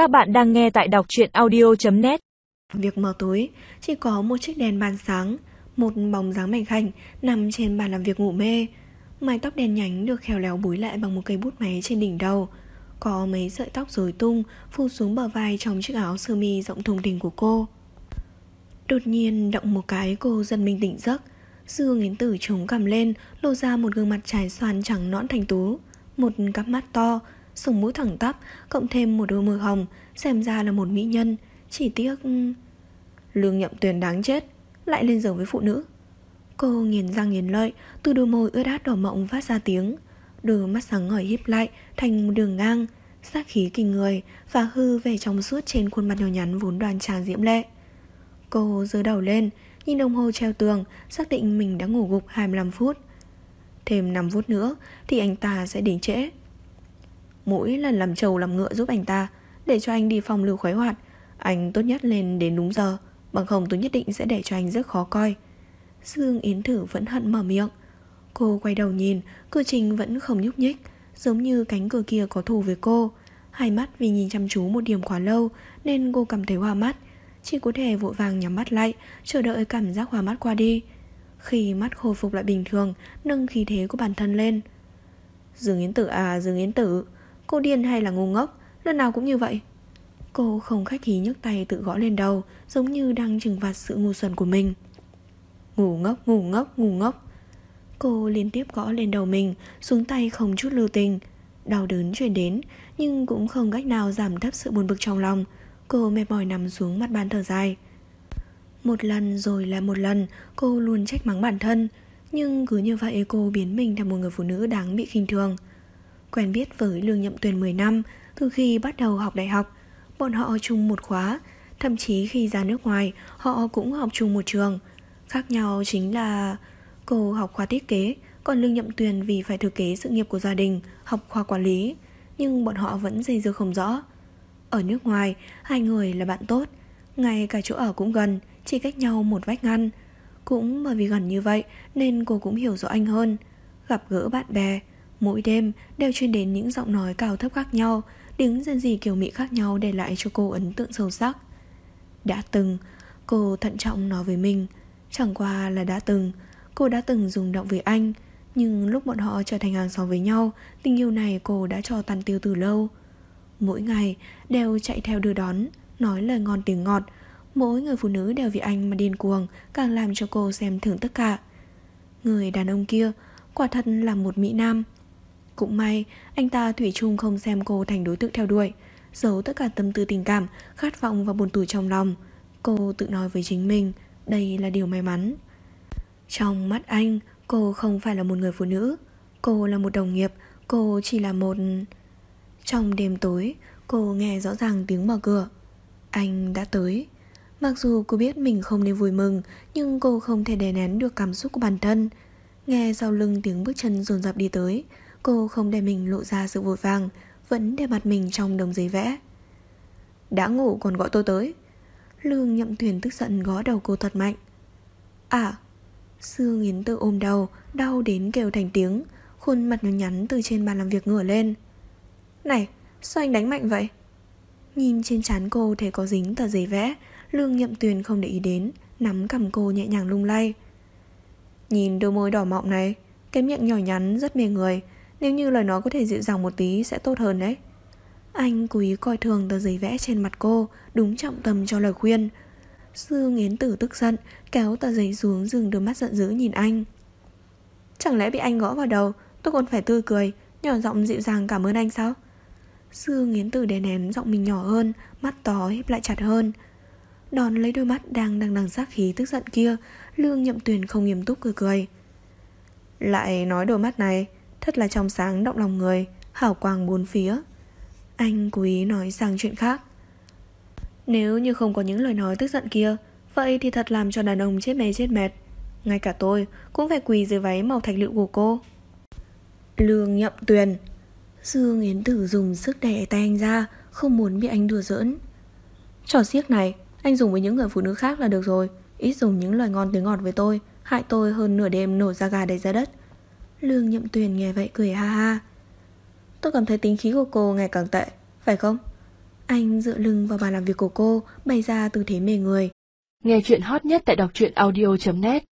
Các bạn đang nghe tại đọc truyện audio.net Việc mở túi, chỉ có một chiếc đèn bàn sáng, một bóng dáng mảnh khảnh nằm trên bàn làm việc ngủ mê. Mái tóc đen nhánh được khéo léo búi lại bằng một cây bút máy trên đỉnh đầu. Có mấy sợi tóc rối tung phủ xuống bờ vai trong chiếc áo sơ mi rộng thùng thình của cô. Đột nhiên động một cái cô dần mình tỉnh giấc. Dư nghiến Tử trống cằm lên, lộ ra một gương mặt trái xoan trắng nõn thành tú, một cặp mắt to, sống mũi thẳng tắp, cộng thêm một đôi môi hồng, xem ra là một mỹ nhân, chỉ tiếc... Ừ, lương nhậm tuyền đáng chết, lại lên giường với phụ nữ. Cô nghiền răng nghiền lợi, từ đôi môi ướt át đỏ mộng phát ra tiếng. Đôi mắt sáng ngời híp lại thành một đường ngang, sát khí kinh người và hư về trong suốt trên khuôn mặt nhỏ nhắn vốn đoan trang diễm lệ. Cô giơ đầu lên, nhìn đồng hồ treo tường, xác định mình đã ngủ gục 25 phút. Thêm 5 phút nữa thì anh ta sẽ đến trễ. Mỗi lần làm trầu làm ngựa giúp anh ta, Để cho anh đi phòng lưu khoái hoạt. Anh tốt nhất lên đến đúng giờ, Bằng không tôi nhất định sẽ để cho anh rất khó coi. Dương Yến Thử vẫn hận mở miệng. Cô quay đầu nhìn Cửa trình vẫn không nhúc nhích, Giống như cánh cửa kia có thù với cô. Hai mắt vì nhìn chăm chú một điểm quá lâu, Nên cô cảm thấy hoa mắt. Chỉ có thể vội vàng nhắm mắt lại, Chờ đợi cảm giác hoa mắt qua đi. Khi mắt khôi phục lại bình thường, Nâng khí thế của bản thân lên. Dương Yến Tử à Dương Yến Tử Cô điên hay là ngu ngốc? Lần nào cũng như vậy. Cô không khách khí nhấc tay tự gõ lên đầu Giống như đang trừng phạt sự ngu xuẩn của mình. Ngủ ngốc, ngủ ngốc, ngủ ngốc. Cô liên tiếp gõ lên đầu mình Xuống tay không chút lưu tình. Đau đớn truyền đến Nhưng cũng không cách nào giảm thấp sự buồn bực trong lòng. Cô mệt mỏi nằm xuống mặt bàn thở dài. Một lần rồi là một lần Cô luôn trách mắng bản thân. Nhưng cứ như vậy cô biến mình thành một người phụ nữ đáng bị khinh thường. Quen biết với Lương Nhậm Tuyền 10 năm Từ khi bắt đầu học đại học. Bọn họ chung một khóa, Thậm chí khi ra nước ngoài, Họ cũng học chung một trường. Khác nhau chính là Cô học khoa thiết kế, Còn Lương Nhậm Tuyền vì phải thực kế sự nghiệp của gia đình, Học khoa quản lý, Nhưng bọn họ vẫn dây dưa không rõ. Ở nước ngoài, Hai người là bạn tốt, Ngay cả chỗ ở cũng gần, Chỉ cách nhau một vách ngăn. Cũng bởi vì gần như vậy, Nên cô cũng hiểu rõ anh hơn. Gặp gỡ bạn bè Mỗi đêm đều truyền đến những giọng nói cao thấp khác nhau Tiếng dân gì kiểu mỹ khác nhau để lại cho cô ấn tượng sâu sắc. Đã từng, Cô thận trọng nói với mình, Chẳng qua là đã từng, Cô đã từng dùng động với anh, Nhưng lúc bọn họ trở thành hàng xóm với nhau, Tình yêu này cô đã cho tàn tiêu từ lâu. Mỗi ngày đều chạy theo đưa đón, Nói lời ngon tiếng ngọt, Mỗi người phụ nữ đều vì anh mà điên cuồng, Càng làm cho cô xem thường tất cả. Người đàn ông kia, Quả thật là một mỹ nam cũng may, anh ta Thủy chung không xem cô thành đối tượng theo đuổi, giấu tất cả tâm tư tình cảm, khát vọng và buồn tủi trong lòng. Cô tự nói với chính mình, đây là điều may mắn. Trong mắt anh, cô không phải là một người phụ nữ. Cô là một đồng nghiệp, cô chỉ là một... Trong đêm tối, cô nghe rõ ràng tiếng mở cửa. Anh đã tới. Mặc dù cô biết mình không nên vui mừng, nhưng cô không thể đè nén được cảm xúc của bản thân. Nghe sau lưng tiếng bước chân dồn dập đi tới, Cô không để mình lộ ra sự vội vàng, Vẫn để mặt mình trong đồng giấy vẽ. Đã ngủ còn gọi tôi tới. Lương nhậm thuyền tức giận gõ đầu cô thật mạnh. À Sương Yến tự ôm đầu Đau đến kêu thành tiếng, Khuôn mặt nhỏ nhắn từ trên bàn làm việc ngửa lên. Này, sao anh đánh mạnh vậy? Nhìn trên trán cô thấy có dính tờ giấy vẽ, Lương nhậm tuyền không để ý đến, Nắm cầm cô nhẹ nhàng lung lay. Nhìn đôi môi đỏ mọng này, Cái miệng nhỏ nhắn rất mê người nếu như lời nói có thể dịu dàng một tí sẽ tốt hơn đấy. Anh cố ý coi thường tờ giấy vẽ trên mặt cô, Đúng trọng tâm cho lời khuyên. Sư nghiến tử tức giận, Kéo tờ giấy xuống dừng đôi mắt giận dữ nhìn anh. Chẳng lẽ bị anh gõ vào đầu, Tôi còn phải tươi cười, Nhỏ giọng dịu dàng cảm ơn anh sao? Sư nghiến tử đè nén giọng mình nhỏ hơn, Mắt to lại chặt hơn. Đòn lấy đôi mắt đang đằng đằng sát khí tức giận kia, Lương nhậm tuyền không nghiêm túc cười cười. Lại nói đôi mắt này Thật là trong sáng động lòng người Hảo quang bốn phía. Anh cố ý nói sang chuyện khác. Nếu như không có những lời nói tức giận kia, Vậy thì thật làm cho đàn ông chết mê chết mệt. Ngay cả tôi Cũng phải quỳ dưới váy màu thạch lựu của cô. Lương nhậm tuyền. Dương Yến Tử dùng sức đè tay anh ra, Không muốn bị anh đùa giỡn. Trò siếc này, Anh dùng với những người phụ nữ khác là được rồi. Ít dùng những lời ngon tiếng ngọt với tôi, Hại tôi hơn nửa đêm nổ ra gà đầy ra đất. Lương nhậm tuyền nghe vậy cười ha ha. Tôi cảm thấy tính khí của cô ngày càng tệ Phải không? Anh dựa lưng vào bàn làm việc của cô, bày ra tư thế mề người. Nghe chuyện hot nhất tại đọc truyện audio.net